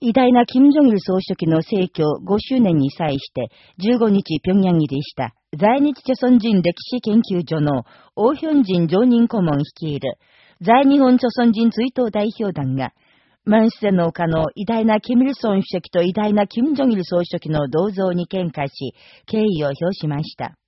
偉大な金正日総書記の逝去5周年に際して15日平壌入りした在日朝鮮人歴史研究所の王ン人常任顧問率いる在日本朝鮮人追悼代表団が万世の丘の偉大な金日成主席と偉大な金正日総書記の銅像に献花し、敬意を表しました。